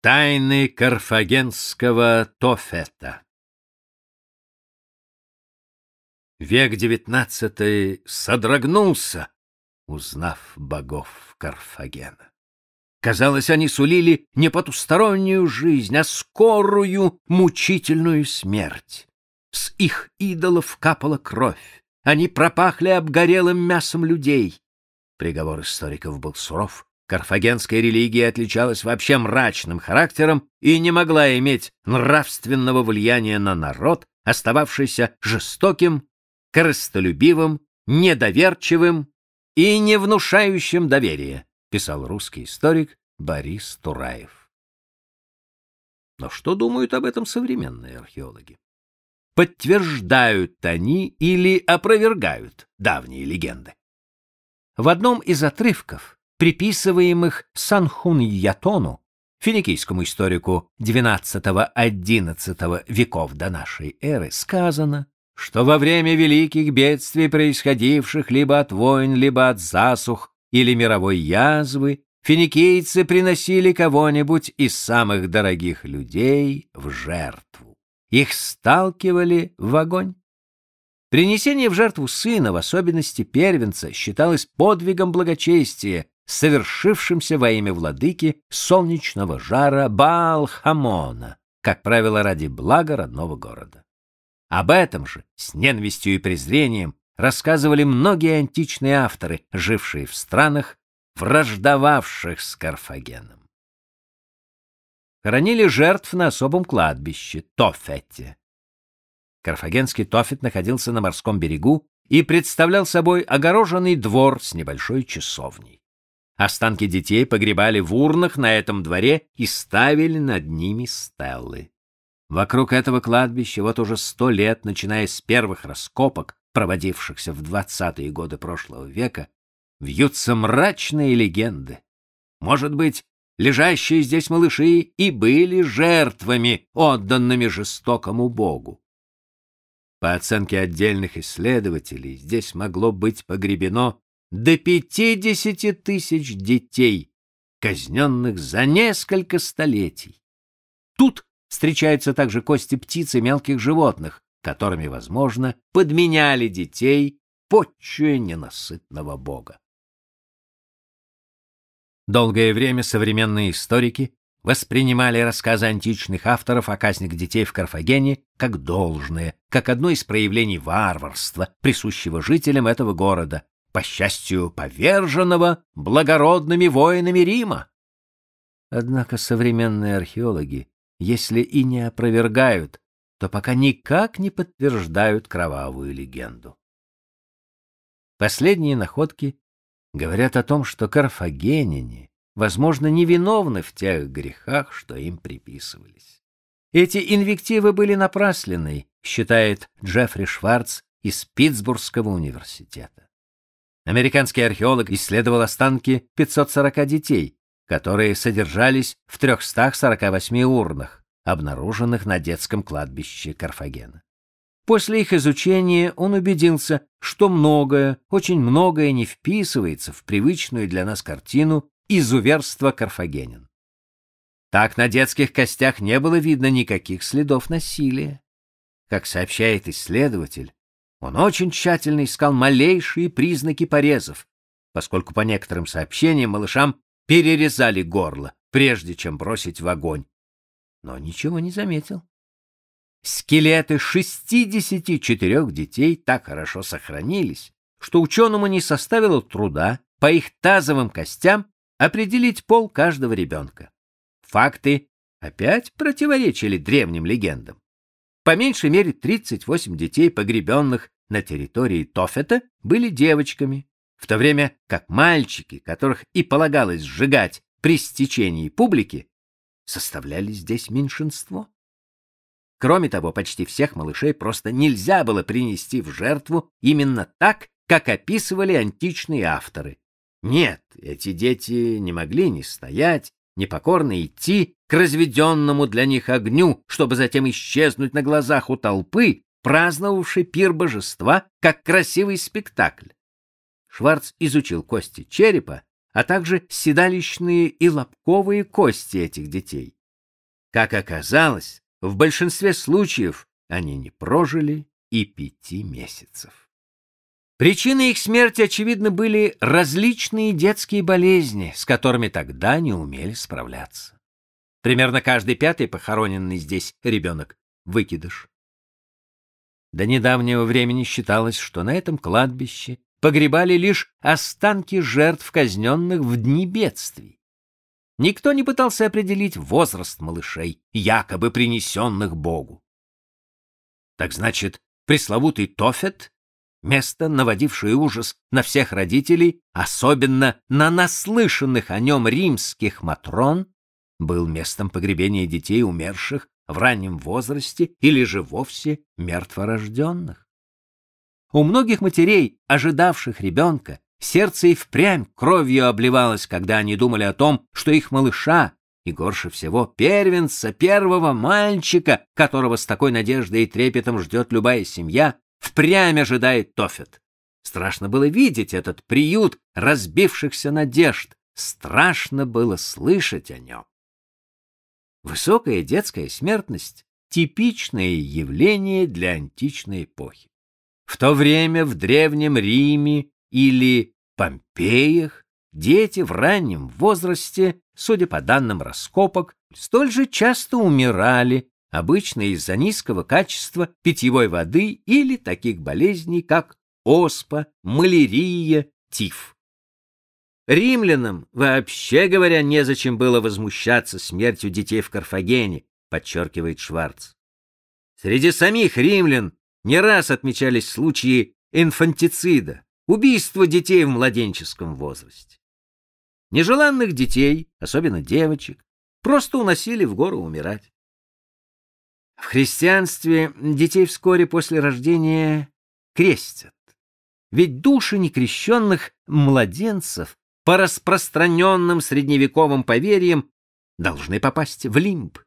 Тайны карфагенского Тофета Век девятнадцатый содрогнулся, узнав богов Карфагена. Казалось, они сулили не потустороннюю жизнь, а скорую мучительную смерть. С их идолов капала кровь, они пропахли обгорелым мясом людей. Приговор историков был суров, Карфагенская религия отличалась вообще мрачным характером и не могла иметь нравственного влияния на народ, остававшийся жестоким, корыстолюбивым, недоверчивым и не внушающим доверия, писал русский историк Борис Тураев. Но что думают об этом современные археологи? Подтверждают они или опровергают давние легенды? В одном из отрывков приписываемых Санхуньятону, финикийскому историку XII-XI веков до нашей эры, сказано, что во время великих бедствий, происходивших либо от войн, либо от засух или мировой язвы, финикийцы приносили кого-нибудь из самых дорогих людей в жертву. Их сталкивали в огонь. Принесение в жертву сына, в особенности первенца, считалось подвигом благочестия совершившимся во имя владыки солнечного жара Баал-Хамона, как правило, ради блага родного города. Об этом же с ненавистью и презрением рассказывали многие античные авторы, жившие в странах, враждовавших с Карфагеном. Хоронили жертв на особом кладбище Тофете. Карфагенский Тофет находился на морском берегу и представлял собой огороженный двор с небольшой часовней. Останки детей погребали в урнах на этом дворе и ставили над ними стеллы. Вокруг этого кладбища вот уже сто лет, начиная с первых раскопок, проводившихся в двадцатые годы прошлого века, вьются мрачные легенды. Может быть, лежащие здесь малыши и были жертвами, отданными жестокому богу. По оценке отдельных исследователей, здесь могло быть погребено до пятидесяти тысяч детей, казненных за несколько столетий. Тут встречаются также кости птиц и мелких животных, которыми, возможно, подменяли детей, почуя ненасытного бога. Долгое время современные историки воспринимали рассказы античных авторов о казнях детей в Карфагене как должное, как одно из проявлений варварства, присущего жителям этого города, по счастью, поверженного благородными воинами Рима. Однако современные археологи, если и не опровергают, то пока никак не подтверждают кровавую легенду. Последние находки говорят о том, что карфагеняне, возможно, невиновны в тех грехах, что им приписывались. Эти инвективы были напраслены, считает Джеффри Шварц из Питтсбургского университета. Американский археолог исследовал останки 540 детей, которые содержались в 348 урнах, обнаруженных на детском кладбище Карфагена. После их изучения он убедился, что многое, очень многое не вписывается в привычную для нас картину изуверства карфагенян. Так на детских костях не было видно никаких следов насилия. Как сообщает исследователь, он очень тщательно искал малейшие признаки порезов, поскольку по некоторым сообщениям малышам перерезали горло, прежде чем бросить в огонь. Но ничего не заметил. Скелеты 64 детей так хорошо сохранились, что ученому не составило труда по их тазовым костям определить пол каждого ребенка. Факты опять противоречили древним легендам. По меньшей мере 38 детей, погребенных на территории Тофета, были девочками, в то время как мальчики, которых и полагалось сжигать при стечении публики, составляли здесь меньшинство. Кроме того, почти всех малышей просто нельзя было принести в жертву именно так, как описывали античные авторы. Нет, эти дети не могли ни стоять, непокорно идти к разведенному для них огню, чтобы затем исчезнуть на глазах у толпы, праздновавшей пир божества как красивый спектакль. Шварц изучил кости черепа, а также седалищные и лобковые кости этих детей Как оказалось, в большинстве случаев они не прожили и пяти месяцев. Причиной их смерти, очевидно, были различные детские болезни, с которыми тогда не умели справляться. Примерно каждый пятый похороненный здесь ребенок — выкидыш. До недавнего времени считалось, что на этом кладбище погребали лишь останки жертв, казненных в дни бедствий. Никто не пытался определить возраст малышей, якобы принесенных Богу. Так значит, пресловутый Тофет, место, наводившее ужас на всех родителей, особенно на наслышанных о нем римских матрон, был местом погребения детей, умерших в раннем возрасте или же вовсе мертворожденных. У многих матерей, ожидавших ребенка, сердце и впрямь кровью обливалось, когда они думали о том, что их малыша, и горше всего первенца, первого мальчика, которого с такой надеждой и трепетом ждет любая семья, впрямь ожидает Тофет. Страшно было видеть этот приют разбившихся надежд, страшно было слышать о нем. Высокая детская смертность — типичное явление для античной эпохи. В то время в Древнем Риме или Помпеях дети в раннем возрасте, судя по данным раскопок, столь же часто умирали, обычно из-за низкого качества питьевой воды или таких болезней, как оспа, малярия, тиф. Римлянам, вообще говоря, незачем было возмущаться смертью детей в Карфагене, подчеркивает Шварц. Среди самих римлян не раз отмечались случаи инфантицида, убийства детей в младенческом возрасте. Нежеланных детей, особенно девочек, просто уносили в гору умирать. В христианстве детей вскоре после рождения крестят. Ведь души некрещенных младенцев по распространенным средневековым поверьям должны попасть в лимб.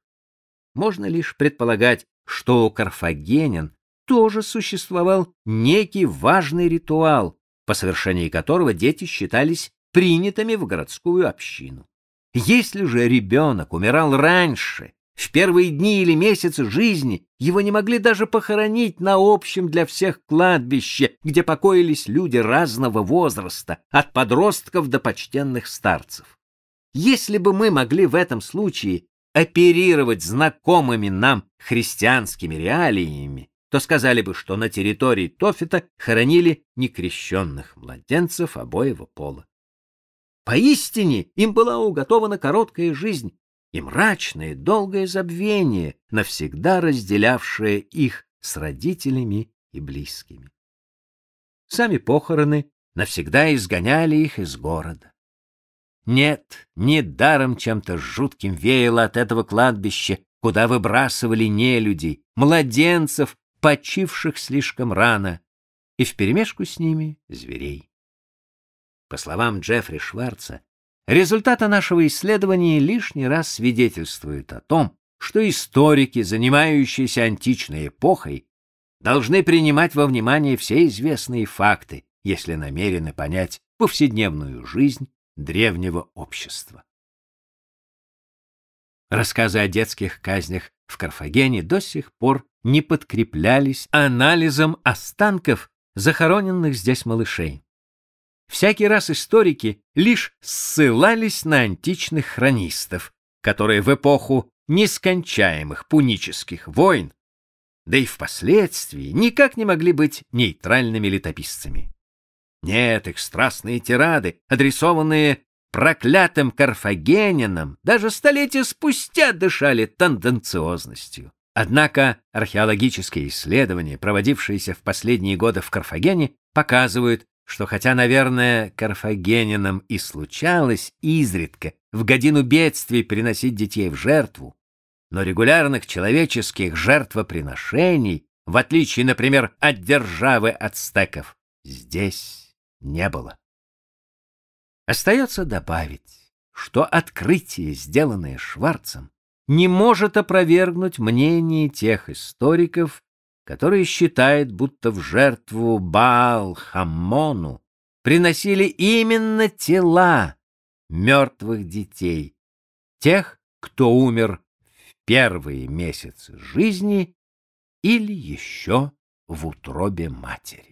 Можно лишь предполагать, что у карфагенян тоже существовал некий важный ритуал, по совершении которого дети считались принятыми в городскую общину. Если же ребенок умирал раньше, в первые дни или месяцы жизни его не могли даже похоронить на общем для всех кладбище, где покоились люди разного возраста, от подростков до почтенных старцев. Если бы мы могли в этом случае оперировать знакомыми нам христианскими реалиями, то сказали бы, что на территории Тофита хоронили некрещенных младенцев обоего пола. Поистине им была уготована короткая жизнь, и мрачное долгое забвение, навсегда разделявшее их с родителями и близкими. Сами похороны навсегда изгоняли их из города. Нет, не даром чем-то жутким веяло от этого кладбища, куда выбрасывали нелюдей, младенцев, почивших слишком рано, и вперемешку с ними зверей. По словам Джеффри Шварца, Результаты нашего исследования лишний раз свидетельствуют о том, что историки, занимающиеся античной эпохой, должны принимать во внимание все известные факты, если намерены понять повседневную жизнь древнего общества. Рассказы о детских казнях в Карфагене до сих пор не подкреплялись анализом останков захороненных здесь малышей. Всякий раз историки лишь ссылались на античных хронистов, которые в эпоху нескончаемых пунических войн, да и впоследствии никак не могли быть нейтральными летописцами. Нет, их страстные тирады, адресованные проклятым карфагенинам, даже столетия спустя дышали тенденциозностью. Однако археологические исследования, проводившиеся в последние годы в Карфагене, показывают, что хотя, наверное, карфагенинам и случалось изредка в годину бедствий приносить детей в жертву, но регулярных человеческих жертвоприношений, в отличие, например, от державы ацтеков, здесь не было. Остается добавить, что открытие, сделанное Шварцем, не может опровергнуть мнение тех историков, который считает, будто в жертву Баал-Хаммону приносили именно тела мертвых детей, тех, кто умер в первые месяцы жизни или еще в утробе матери.